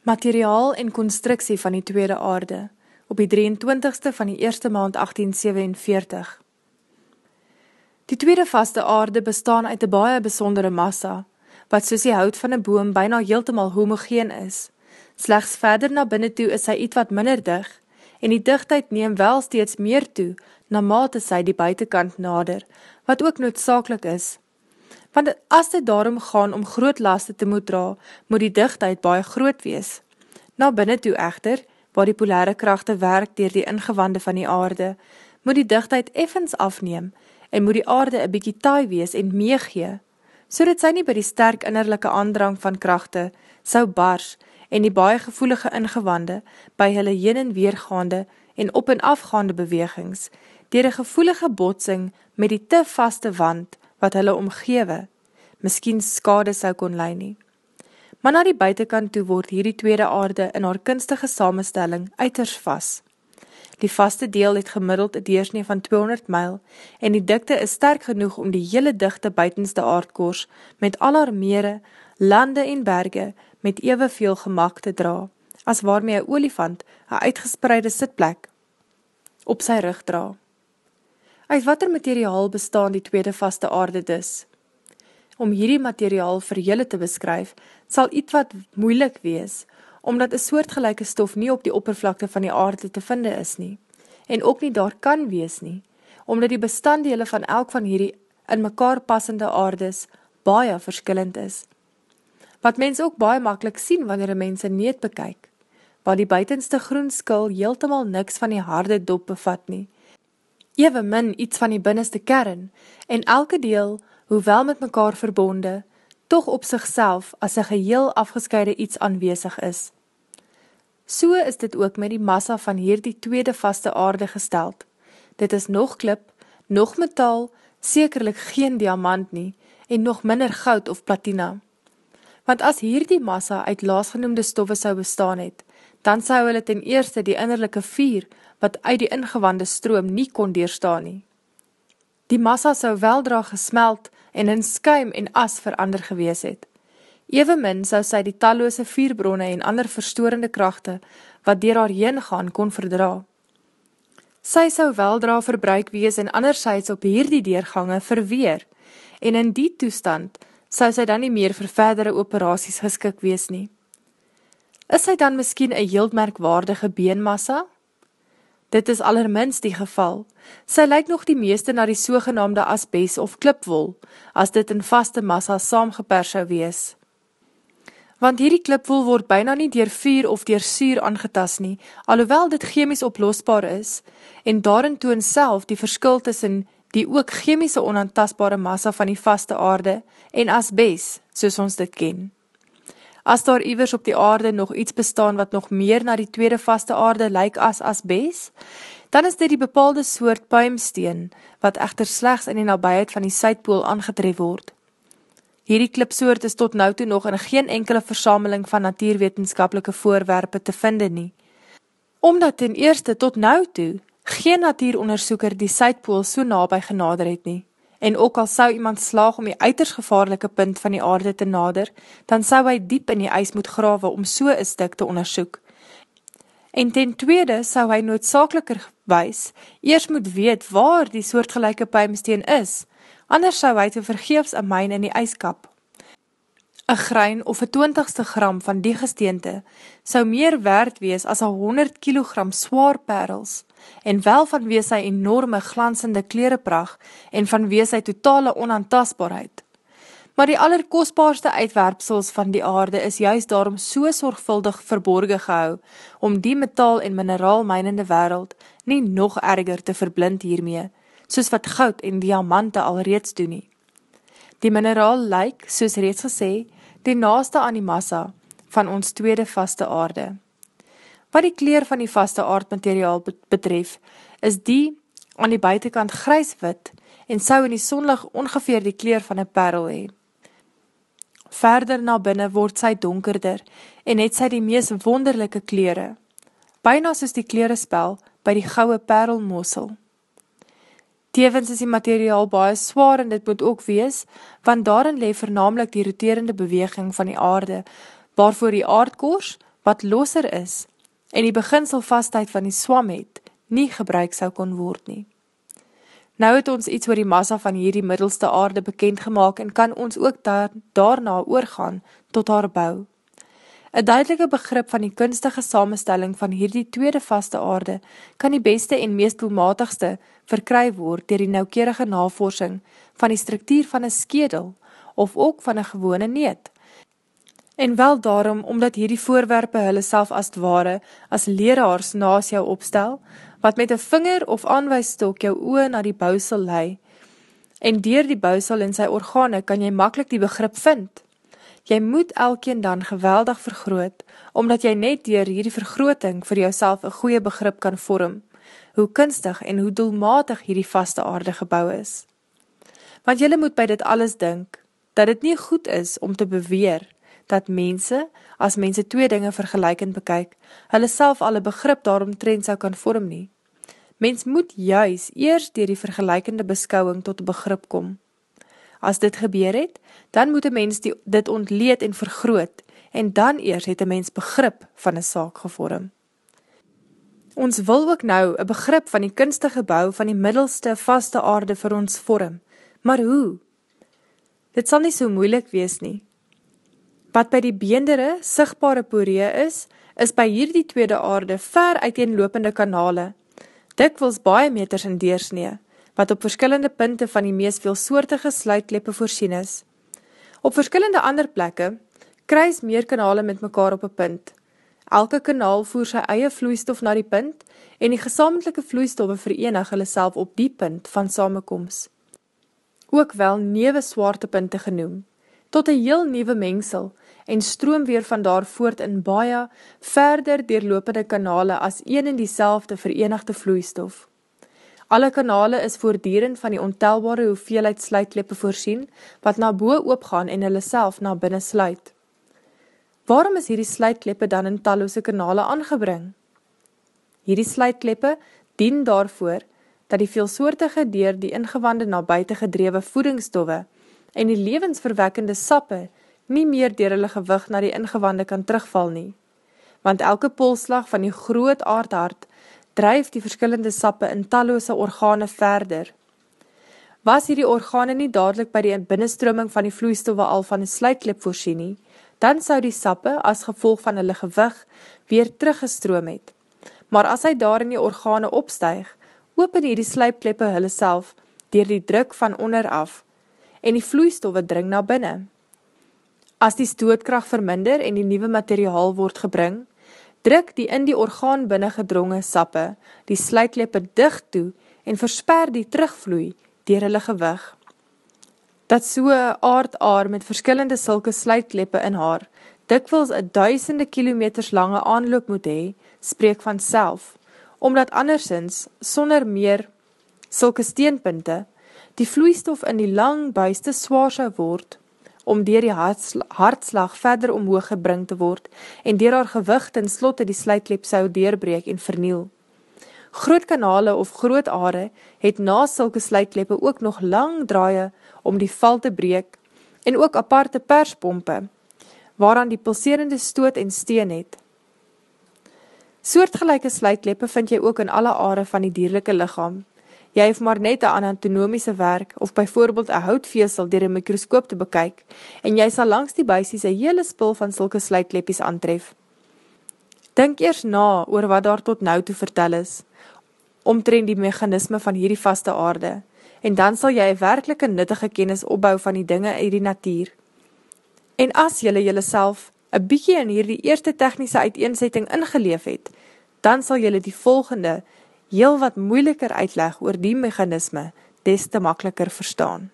Materiaal en constructie van die tweede aarde op die 23ste van die eerste maand 1847 Die tweede vaste aarde bestaan uit een baie besondere massa, wat soos die hout van een boom byna heeltemal homogeen is. Slechts verder na binnen toe is hy iets wat minder dig, en die digtheid neem wel steeds meer toe, na mate sy die buitenkant nader, wat ook noodzakelik is. Want as dit daarom gaan om groot laste te moet dra, moet die digtheid baie groot wees. Na binnen toe echter, waar die polare krachte werk dier die ingewande van die aarde, moet die digtheid effens afneem, en moet die aarde een bykie taai wees en meegee, so dat sy nie by die sterk innerlijke aandrang van krachte sou bars en die baie gevoelige ingewande by hulle heen en weergaande en op en afgaande bewegings, dier een gevoelige botsing met die te vaste wand wat hulle omgewe, miskien skade sou kon lei nie. Maar na die buitenkant toe word hierdie tweede aarde in haar kunstige samenstelling uiters vast. Die vaste deel het gemiddeld een deersnee van 200 myl en die dikte is sterk genoeg om die hele dichte buitenste aardkoers met al haar mere, lande en berge met evenveel gemak te dra, as waarmee een olifant een uitgespreide sitplek op sy rug dra. Uit wat er materiaal bestaan die tweede vaste aarde dus? Om hierdie materiaal vir julle te beskryf, sal iets wat moeilik wees, omdat een soortgelijke stof nie op die oppervlakte van die aarde te vinde is nie, en ook nie daar kan wees nie, omdat die bestanddele van elk van hierdie in mekaar passende aardes baie verskillend is. Wat mens ook baie makkelijk sien wanneer een mens een neet bekyk, waar die buitenste groen skil heeltemal niks van die harde dop bevat nie, ewe min iets van die binneste kern, en elke deel, hoewel met mekaar verbonde, toch op sigself as een geheel afgescheide iets aanwezig is. So is dit ook met die massa van hierdie tweede vaste aarde gesteld. Dit is nog klip, nog metaal, sekerlik geen diamant nie, en nog minder goud of platina. Want as hierdie massa uit laasgenoemde stoffe sou bestaan het, dan sou hulle ten eerste die innerlijke vier, wat uit die ingewande stroom nie kon deerstaan nie. Die massa sou weldra gesmeld, en in skuim en as verander gewees het. Evenmin sou sy die talloose vierbronne en ander verstorende krachte, wat dier haar heen gaan, kon verdra. Sy sou weldra verbruik wees en andershuids op hierdie deurgange verweer, en in die toestand sou sy dan nie meer vir verdere operaties geskik wees nie. Is sy dan miskien een heel merkwaardige beenmassa? Dit is allerminst die geval. Sy lyk nog die meeste na die sogenaamde asbes of klipwol, as dit in vaste massa saamgeper sou wees. Want hierdie klipwol word byna nie dier vuur of dier suur aangetas nie, alhoewel dit chemies oplosbaar is, en daarin toon self die verskil tussen die ook chemische onantastbare massa van die vaste aarde en asbes, soos ons dit ken. As daar iwers op die aarde nog iets bestaan wat nog meer na die tweede vaste aarde lyk as asbes, dan is dit die bepaalde soort puimsteen, wat echter slechts in die nabijheid van die Suidpool aangetref word. Hierdie klipsoort is tot nou toe nog in geen enkele versameling van natuurwetenskapelike voorwerpe te vinde nie. Omdat ten eerste tot nou toe geen natuuronderzoeker die Suidpool so nabij genader het nie, en ook al sou iemand slaag om die uiters gevaarlike punt van die aarde te nader, dan sou hy diep in die ijs moet grawe om so een stuk te onderzoek. En ten tweede sou hy noodzakeliker wees, eers moet weet waar die soortgelijke puimsteen is, anders sou hy te vergeefs een myn in die ijskap. Een grein of een twintigste gram van die gesteente sou meer werd wees as een 100 kilogram swaar perels, en wel vanwees sy enorme glansende klerepracht en vanwees sy totale onantastbaarheid. Maar die allerkostbaarste uitwerpsels van die aarde is juist daarom so sorgvuldig verborgen gehou, om die metaal en mineraal mynende wereld nie nog erger te verblind hiermee, soos wat goud en diamante al reeds doen nie. Die mineraal lyk, soos reeds gesê, die naaste aan die massa van ons tweede vaste aarde. Wat die kleer van die vaste aardmateriaal betref, is die aan die buitenkant gryswit en sou in die sonlig ongeveer die kleer van een perl hee. Verder na binnen word sy donkerder en het sy die mees wonderlijke kleren, byna soos die klerenspel by die gouwe perlmoosel. Tevens is die materiaal baie zwaar en dit moet ook wees, want daarin leef vernamelijk die roterende beweging van die aarde, waarvoor die aardkoers wat losser is en die beginselvastheid van die swam het, nie gebruik sou kon word nie. Nou het ons iets oor die massa van hierdie middelste aarde bekend gemaakt en kan ons ook daar, daarna oorgaan tot haar bouw. Een duidelike begrip van die kunstige samenstelling van hierdie tweede vaste aarde kan die beste en meest doelmatigste verkry word dier die naukerige navorsing van die structuur van een skedel of ook van een gewone neet. En wel daarom, omdat hierdie voorwerpe hulle self as ware as leraars naas jou opstel, wat met een vinger of aanwijsstok jou oe na die bousel lei, en dier die bousel en sy organe kan jy makkelijk die begrip vind. Jy moet elkeen dan geweldig vergroot, omdat jy net dier hierdie vergrooting vir jouself een goeie begrip kan vorm, hoe kunstig en hoe doelmatig hierdie vaste aarde gebouw is. Want jylle moet by dit alles dink, dat het nie goed is om te beweer, dat mense, as mense twee dinge vergelijkend bekyk, hulle self alle begrip daarom trend sou kan vorm nie. Mens moet juis eers dier die vergelijkende beskouwing tot begrip kom. As dit gebeur het, dan moet een mens die, dit ontleed en vergroot, en dan eers het een mens begrip van een saak gevorm. Ons wil ook nou een begrip van die kunstige bouw van die middelste vaste aarde vir ons vorm. Maar hoe? Dit sal nie so moeilik wees nie. Wat by die beendere, sigtbare poree is, is by hierdie tweede aarde ver uiteenlopende kanale, dikwils baie meters in deursnee, wat op verskillende punte van die mees veelsoortige sluitkleppe voorsien is. Op verskillende ander plekke kruis meer kanale met mekaar op 'n punt. Elke kanaal voer sy eie vloeistof na die punt en die gesamentlike vloeistoffe verenig hulle self op die punt van samekoms. Ook wel newe swaartepunte genoem, tot 'n heel nuwe mengsel en stroom weer van daar voort in baie verder deurlopende kanale as een en dieselfde verenigde vloeistof. Alle kanale is voortdurend van die ontelbare hoeveelheid sluitkleppe voorsien, wat na boe oopgaan en hulle self na binnen sluit. Waarom is hierdie sluitkleppe dan in talloose kanale aangebring? Hierdie sluitkleppe dien daarvoor, dat die veelsoortige deur die ingewande na buiten gedrewe voedingsstoffe en die levensverwekkende sappe nie meer dier hulle gewig na die ingewande kan terugval nie. Want elke polslag van die groot aardhart dryf die verskillende sappe in talloose organe verder. Was hierdie organe nie dadelijk by die binnenstroming van die vloeistoffe al van die sluitklip voorsien nie, dan sou die sappe as gevolg van hulle gewig weer teruggestroom het. Maar as hy daar in die organe opstuig, open hierdie sluipkleppe hulle self dier die druk van onderaf en die vloeistoffe dring na binnen. As die stootkracht verminder en die nieuwe materiaal word gebring, druk die in die orgaan binnengedronge sappe die sluitleppe dicht toe en versper die terugvloei dier hulle gewig. Dat soe aardaar met verskillende sulke sluitleppe in haar, dikwils een duisende kilometers lange aanloop moet hee, spreek van self, omdat andersins, sonder meer sulke steenpunte, die vloeistof in die lang buiste zwaar sou word, om dier die hartslag verder omhoog gebring te word en dier haar gewicht en slotte die sluitklep sou deurbreek en verniel. Groot kanale of groot aarde het na sulke sluitkleppe ook nog lang draaie om die val te breek en ook aparte perspompe, waaraan die pulserende stoot en steen het. Soortgelijke sluitkleppe vind jy ook in alle aarde van die dierlijke lichaam, jy hoef maar net een anatomiese werk, of byvoorbeeld een houtveesel dier een mikroskoop te bekyk, en jy sal langs die buisies een hele spul van sulke sluitkleppies aantref. Dink eers na oor wat daar tot nou te vertel is, omtrend die mechanisme van hierdie vaste aarde, en dan sal jy een werkelike nuttige kennis opbou van die dinge uit die natuur. En as jylle jylle self een bykie in hierdie eerste technische uiteenzetting ingeleef het, dan sal jylle die volgende heel wat moeiliker uitleg oor die mechanisme des te makkeliker verstaan.